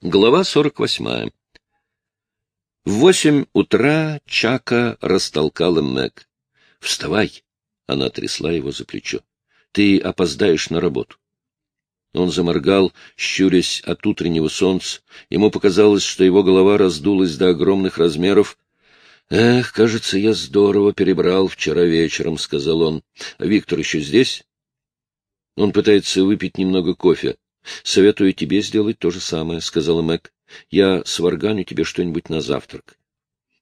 Глава 48. В восемь утра Чака растолкала Мэг. — Вставай! — она трясла его за плечо. — Ты опоздаешь на работу. Он заморгал, щурясь от утреннего солнца. Ему показалось, что его голова раздулась до огромных размеров. — Эх, кажется, я здорово перебрал вчера вечером, — сказал он. — А Виктор еще здесь? Он пытается выпить немного кофе. — Советую тебе сделать то же самое, — сказала Мэг. — Я сварганю тебе что-нибудь на завтрак.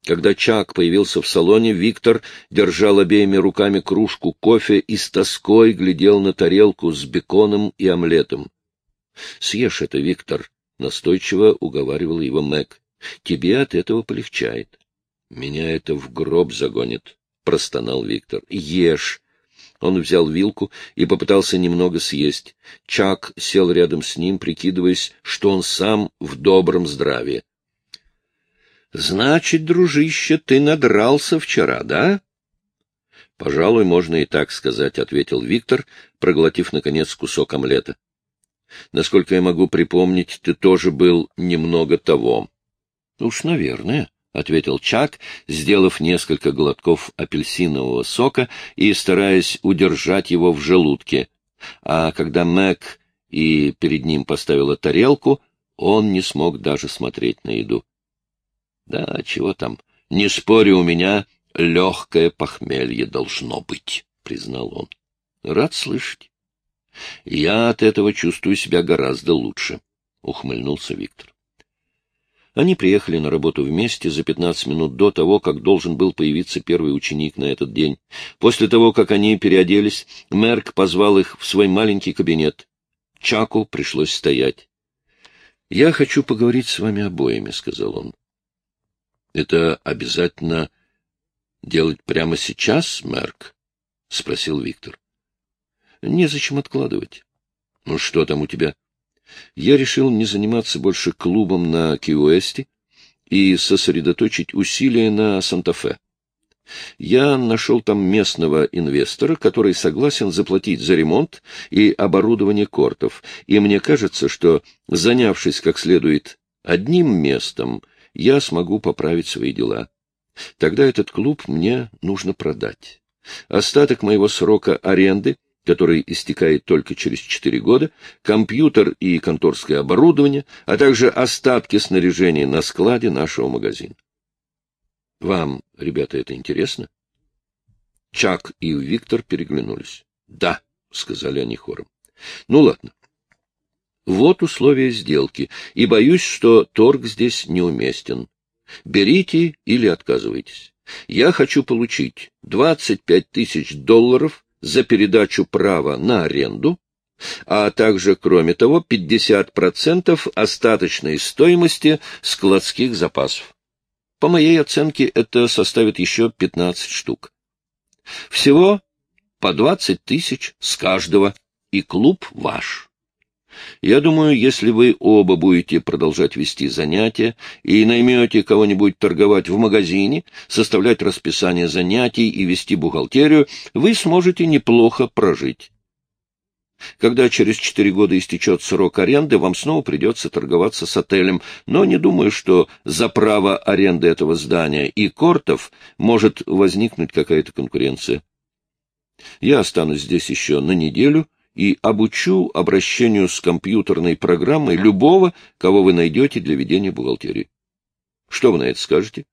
Когда Чак появился в салоне, Виктор держал обеими руками кружку кофе и с тоской глядел на тарелку с беконом и омлетом. — Съешь это, Виктор, — настойчиво уговаривал его Мэг. — Тебе от этого полегчает. — Меня это в гроб загонит, — простонал Виктор. — Ешь, он взял вилку и попытался немного съесть. Чак сел рядом с ним, прикидываясь, что он сам в добром здравии. — Значит, дружище, ты надрался вчера, да? — Пожалуй, можно и так сказать, — ответил Виктор, проглотив, наконец, кусок омлета. — Насколько я могу припомнить, ты тоже был немного того. — Уж, наверное, — ответил Чак, сделав несколько глотков апельсинового сока и стараясь удержать его в желудке. А когда Мэг и перед ним поставила тарелку, он не смог даже смотреть на еду. — Да, чего там, не спорю, у меня легкое похмелье должно быть, — признал он. — Рад слышать. — Я от этого чувствую себя гораздо лучше, — ухмыльнулся Виктор. Они приехали на работу вместе за 15 минут до того, как должен был появиться первый ученик на этот день. После того, как они переоделись, Мерк позвал их в свой маленький кабинет. Чаку пришлось стоять. — Я хочу поговорить с вами обоими, — сказал он. — Это обязательно делать прямо сейчас, Мерк? — спросил Виктор. — Незачем откладывать. — Ну, что там у тебя? — я решил не заниматься больше клубом на Киуэсте и сосредоточить усилия на Санта-Фе. Я нашел там местного инвестора, который согласен заплатить за ремонт и оборудование кортов, и мне кажется, что, занявшись как следует одним местом, я смогу поправить свои дела. Тогда этот клуб мне нужно продать. Остаток моего срока аренды который истекает только через четыре года, компьютер и конторское оборудование, а также остатки снаряжения на складе нашего магазина. Вам, ребята, это интересно? Чак и Виктор переглянулись. — Да, — сказали они хором. — Ну, ладно. Вот условия сделки, и боюсь, что торг здесь неуместен. Берите или отказывайтесь. Я хочу получить 25 тысяч долларов за передачу права на аренду, а также, кроме того, 50% остаточной стоимости складских запасов. По моей оценке, это составит еще 15 штук. Всего по 20 тысяч с каждого, и клуб ваш. Я думаю, если вы оба будете продолжать вести занятия и наймете кого-нибудь торговать в магазине, составлять расписание занятий и вести бухгалтерию, вы сможете неплохо прожить. Когда через четыре года истечет срок аренды, вам снова придется торговаться с отелем, но не думаю, что за право аренды этого здания и кортов может возникнуть какая-то конкуренция. Я останусь здесь еще на неделю и обучу обращению с компьютерной программой любого, кого вы найдете для ведения бухгалтерии. Что вы на это скажете?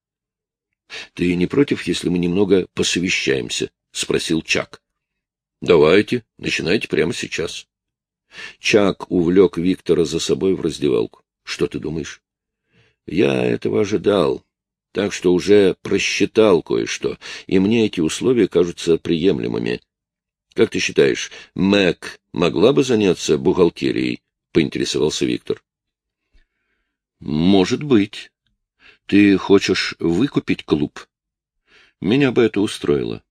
— Ты не против, если мы немного посовещаемся? — спросил Чак. — Давайте, начинайте прямо сейчас. Чак увлек Виктора за собой в раздевалку. — Что ты думаешь? — Я этого ожидал, так что уже просчитал кое-что, и мне эти условия кажутся приемлемыми. — как ты считаешь, Мэг могла бы заняться бухгалтерией? — поинтересовался Виктор. — Может быть. Ты хочешь выкупить клуб? Меня бы это устроило.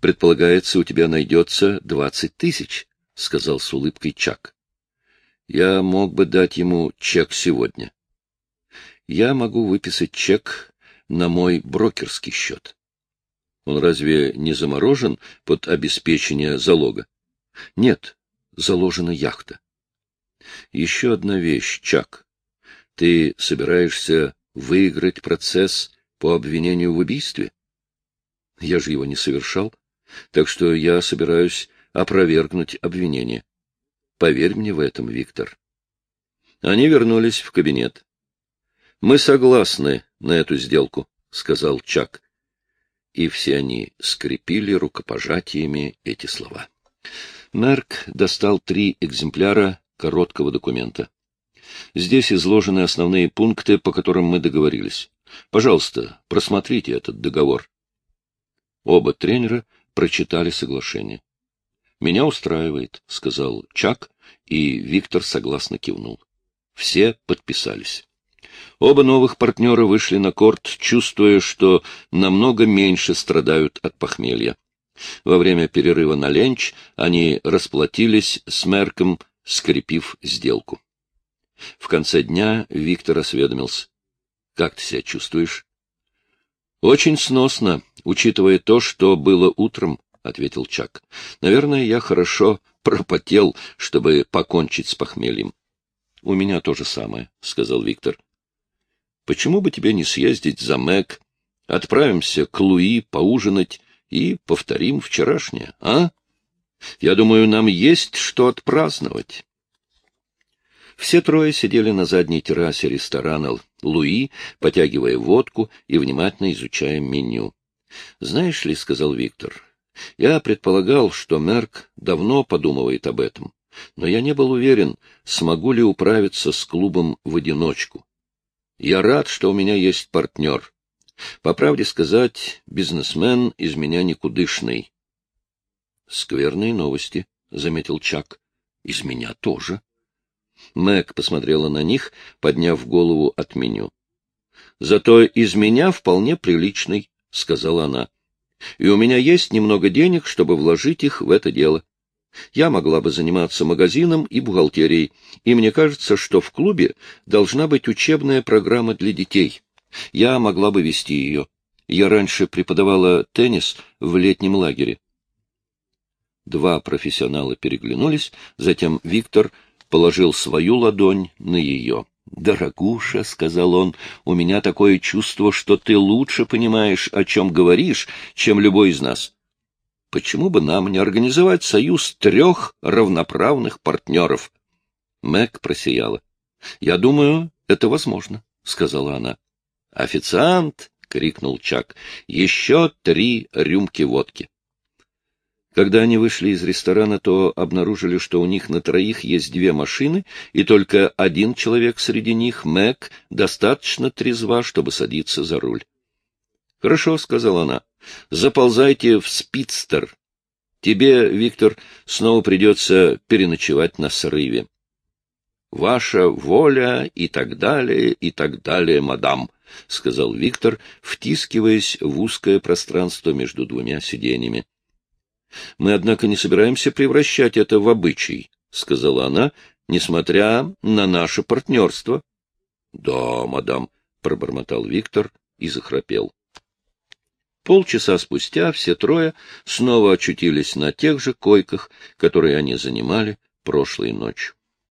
Предполагается, у тебя найдется двадцать тысяч, — сказал с улыбкой Чак. Я мог бы дать ему чек сегодня. Я могу выписать чек на мой брокерский счет. Он разве не заморожен под обеспечение залога? Нет, заложена яхта. Еще одна вещь, Чак. Ты собираешься выиграть процесс по обвинению в убийстве? Я же его не совершал, так что я собираюсь опровергнуть обвинение. Поверь мне в этом, Виктор. Они вернулись в кабинет. — Мы согласны на эту сделку, — сказал Чак. И все они скрепили рукопожатиями эти слова. Мерк достал три экземпляра короткого документа. Здесь изложены основные пункты, по которым мы договорились. Пожалуйста, просмотрите этот договор. Оба тренера прочитали соглашение. — Меня устраивает, — сказал Чак, и Виктор согласно кивнул. Все подписались. Оба новых партнера вышли на корт, чувствуя, что намного меньше страдают от похмелья. Во время перерыва на ленч они расплатились с Мерком, скрепив сделку. В конце дня Виктор осведомился. — Как ты себя чувствуешь? — Очень сносно, учитывая то, что было утром, — ответил Чак. — Наверное, я хорошо пропотел, чтобы покончить с похмельем. — У меня то же самое, — сказал Виктор. — Почему бы тебе не съездить за Мэг? Отправимся к Луи поужинать и повторим вчерашнее, а? Я думаю, нам есть что отпраздновать. Все трое сидели на задней террасе ресторана «Луи», потягивая водку и внимательно изучая меню. — Знаешь ли, — сказал Виктор, — я предполагал, что Мерк давно подумывает об этом но я не был уверен, смогу ли управиться с клубом в одиночку. Я рад, что у меня есть партнер. По правде сказать, бизнесмен из меня никудышный. — Скверные новости, — заметил Чак. — Из меня тоже. Мэг посмотрела на них, подняв голову от меню. — Зато из меня вполне приличный, — сказала она. — И у меня есть немного денег, чтобы вложить их в это дело. Я могла бы заниматься магазином и бухгалтерией, и мне кажется, что в клубе должна быть учебная программа для детей. Я могла бы вести ее. Я раньше преподавала теннис в летнем лагере. Два профессионала переглянулись, затем Виктор положил свою ладонь на ее. — Дорогуша, — сказал он, — у меня такое чувство, что ты лучше понимаешь, о чем говоришь, чем любой из нас. Почему бы нам не организовать союз трех равноправных партнеров? Мэг просияла. — Я думаю, это возможно, — сказала она. — Официант! — крикнул Чак. — Еще три рюмки водки. Когда они вышли из ресторана, то обнаружили, что у них на троих есть две машины, и только один человек среди них, Мэг, достаточно трезва, чтобы садиться за руль. — Хорошо, — сказала она. — Заползайте в спидстер. Тебе, Виктор, снова придется переночевать на срыве. — Ваша воля и так далее, и так далее, мадам, — сказал Виктор, втискиваясь в узкое пространство между двумя сиденьями. — Мы, однако, не собираемся превращать это в обычай, — сказала она, несмотря на наше партнерство. — Да, мадам, — пробормотал Виктор и захрапел. Полчаса спустя все трое снова очутились на тех же койках, которые они занимали прошлой ночью.